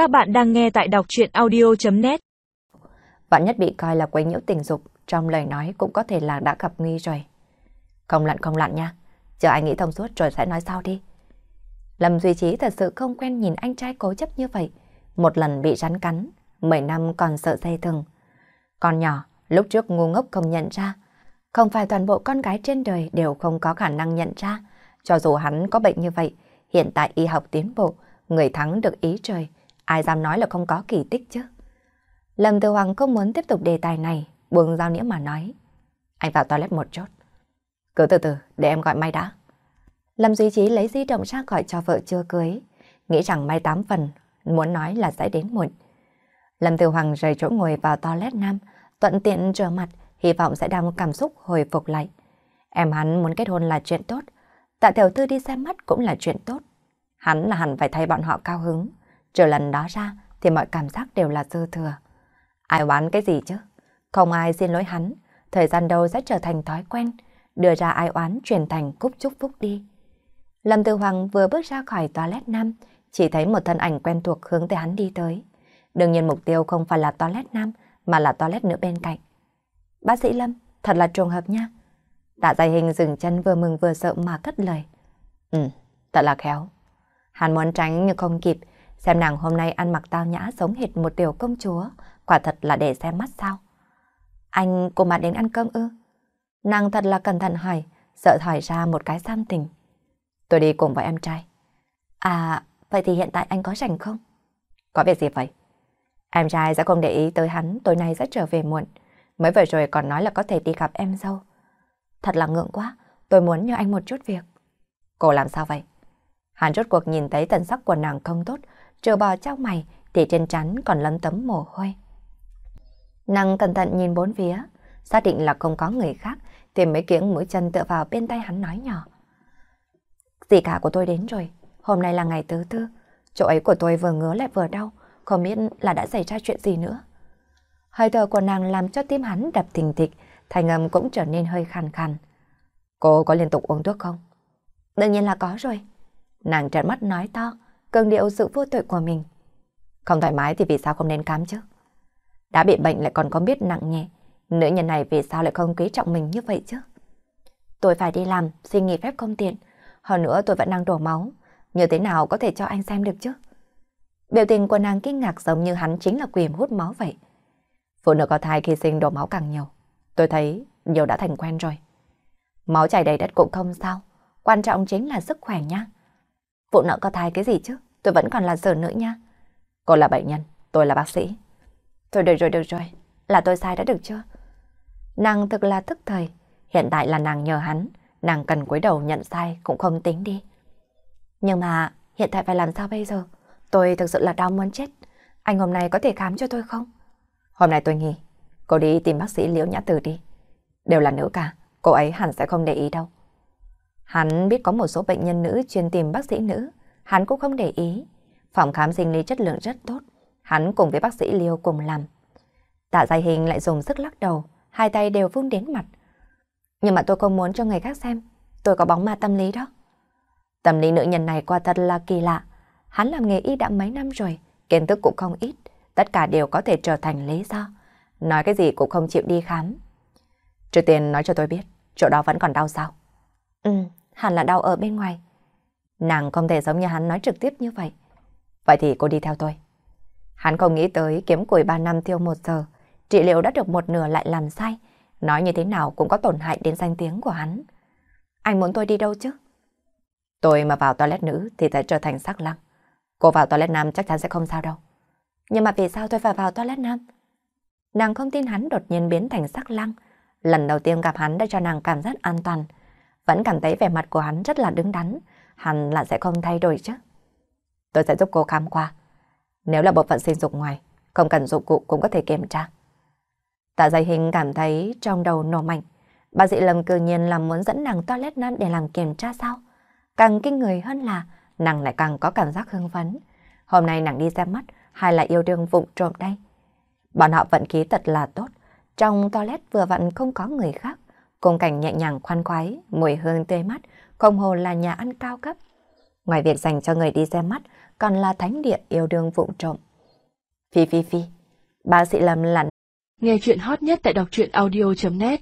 Các bạn đang nghe tại đọc chuyện audio.net Vạn nhất bị coi là quấy nhiễu tình dục, trong lời nói cũng có thể là đã gặp nguy rồi. Không lặn không lặn nha, chờ anh nghĩ thông suốt rồi sẽ nói sau đi. Lâm Duy Trí thật sự không quen nhìn anh trai cố chấp như vậy. Một lần bị rắn cắn, 10 năm còn sợ dây thừng. Con nhỏ, lúc trước ngu ngốc không nhận ra. Không phải toàn bộ con gái trên đời đều không có khả năng nhận ra. Cho dù hắn có bệnh như vậy, hiện tại y học tiến bộ, người thắng được ý trời. Ai dám nói là không có kỳ tích chứ? Lâm Tư Hoàng không muốn tiếp tục đề tài này, buông dao nĩa mà nói. Anh vào toilet một chút. Cứ từ từ, để em gọi May đã. Lâm Duy Trí lấy di động ra gọi cho vợ chưa cưới. Nghĩ rằng May tám phần, muốn nói là sẽ đến muộn. Lâm Tư Hoàng rời chỗ ngồi vào toilet nam, thuận tiện rửa mặt, hy vọng sẽ đang cảm xúc hồi phục lại. Em hắn muốn kết hôn là chuyện tốt, tạ tiểu thư đi xem mắt cũng là chuyện tốt. Hắn là hẳn phải thay bọn họ cao hứng. Trừ lần đó ra thì mọi cảm giác đều là dư thừa. Ai oán cái gì chứ? Không ai xin lỗi hắn, thời gian đâu sẽ trở thành thói quen, đưa ra ai oán truyền thành cúc chúc phúc đi. Lâm Tư Hoàng vừa bước ra khỏi toilet nam, chỉ thấy một thân ảnh quen thuộc hướng tới hắn đi tới. Đương nhiên mục tiêu không phải là toilet nam, mà là toilet nữ bên cạnh. Bác sĩ Lâm, thật là trùng hợp nha. Tạ dày hình dừng chân vừa mừng vừa sợ mà cất lời. Ừ, thật là khéo. Hắn muốn tránh nhưng không kịp, xem nàng hôm nay ăn mặc tao nhã giống hệt một tiểu công chúa, quả thật là để xem mắt sao. Anh cùng bạn đến ăn cơm ư? Nàng thật là cẩn thận hỏi, sợ hỏi ra một cái gian tình. Tôi đi cùng với em trai. À, vậy thì hiện tại anh có rảnh không? Có việc gì vậy? Em trai sẽ không để ý tới hắn, tối nay sẽ trở về muộn. Mới vừa rồi còn nói là có thể đi gặp em dâu. Thật là ngượng quá, tôi muốn nhờ anh một chút việc. Cô làm sao vậy? Hắn rốt cuộc nhìn thấy tần sắc của nàng không tốt, trừ bò trong mày thì trên trán còn lấm tấm mồ hôi. Nàng cẩn thận nhìn bốn phía, xác định là không có người khác, thì mấy kiếng mũi chân tựa vào bên tay hắn nói nhỏ. Dì cả của tôi đến rồi, hôm nay là ngày thứ tư, chỗ ấy của tôi vừa ngứa lại vừa đau, không biết là đã xảy ra chuyện gì nữa. Hơi thở của nàng làm cho tim hắn đập thình thịch, thành âm cũng trở nên hơi khàn khàn. Cô có liên tục uống thuốc không? Đương nhiên là có rồi. Nàng trợn mắt nói to, cường điệu sự vô tội của mình. Không thoải mái thì vì sao không nên khám chứ? Đã bị bệnh lại còn có biết nặng nhẹ, nữ nhân này vì sao lại không quý trọng mình như vậy chứ? Tôi phải đi làm, xin nghỉ phép không tiện. Hơn nữa tôi vẫn đang đổ máu, như thế nào có thể cho anh xem được chứ? Biểu tình của nàng kinh ngạc giống như hắn chính là quyền hút máu vậy. Phụ nữ có thai khi sinh đổ máu càng nhiều. Tôi thấy nhiều đã thành quen rồi. Máu chảy đầy đất cũng không sao. Quan trọng chính là sức khỏe nhá Phụ nợ có thai cái gì chứ? Tôi vẫn còn là sở nữ nha. Cô là bệnh nhân, tôi là bác sĩ. Thôi được rồi, được rồi. Là tôi sai đã được chưa? Nàng thực là thức thời. Hiện tại là nàng nhờ hắn. Nàng cần cúi đầu nhận sai cũng không tính đi. Nhưng mà hiện tại phải làm sao bây giờ? Tôi thực sự là đau muốn chết. Anh hôm nay có thể khám cho tôi không? Hôm nay tôi nghỉ. Cô đi tìm bác sĩ Liễu Nhã Tử đi. Đều là nữ cả. Cô ấy hẳn sẽ không để ý đâu. Hắn biết có một số bệnh nhân nữ chuyên tìm bác sĩ nữ. Hắn cũng không để ý. Phòng khám sinh lý chất lượng rất tốt. Hắn cùng với bác sĩ Liêu cùng làm. Tạ dài hình lại dùng sức lắc đầu. Hai tay đều vung đến mặt. Nhưng mà tôi không muốn cho người khác xem. Tôi có bóng ma tâm lý đó. Tâm lý nữ nhân này qua thật là kỳ lạ. Hắn làm nghề y đã mấy năm rồi, kiến thức cũng không ít, tất cả đều có thể trở thành lý do. Nói cái gì cũng không chịu đi khám. Trước tiên nói cho tôi biết, chỗ đó vẫn còn đau sao? Ừ, hẳn là đau ở bên ngoài. Nàng không thể giống như hắn nói trực tiếp như vậy. Vậy thì cô đi theo tôi. Hắn không nghĩ tới kiếm củi 3 năm tiêu 1 giờ, trị liệu đã được một nửa lại làm sai. Nói như thế nào cũng có tổn hại đến danh tiếng của hắn. Anh muốn tôi đi đâu chứ? Tôi mà vào toilet nữ thì sẽ trở thành sắc lăng. Cô vào toilet nam chắc chắn sẽ không sao đâu. Nhưng mà vì sao tôi phải vào toilet nam? Nàng không tin hắn đột nhiên biến thành sắc lăng. Lần đầu tiên gặp hắn đã cho nàng cảm giác an toàn. Vẫn cảm thấy vẻ mặt của hắn rất là đứng đắn. hẳn là sẽ không thay đổi chứ. Tôi sẽ giúp cô khám qua. Nếu là bộ phận sinh dục ngoài, không cần dụng cụ cũng có thể kiểm tra. Tạ dày hình cảm thấy trong đầu nổ mạnh. Bác sĩ Lâm cư nhiên là muốn dẫn nàng toilet nam để làm kiểm tra sao? Càng kinh người hơn là nàng lại càng có cảm giác hưng phấn. Hôm nay nàng đi xem mắt hay là yêu đương vụng trộm đây? Bọn họ vận khí thật là tốt. Trong toilet vừa vặn không có người khác. Cùng cảnh nhẹ nhàng khoan khoái, mùi hương tươi mát, không hồ là nhà ăn cao cấp. Ngoài việc dành cho người đi xem mắt, còn là thánh địa yêu đương vụng trộm. Phi phi phi, bác sĩ Lâm lặn. Nghe chuyện hot nhất tại đọc truyện audio.net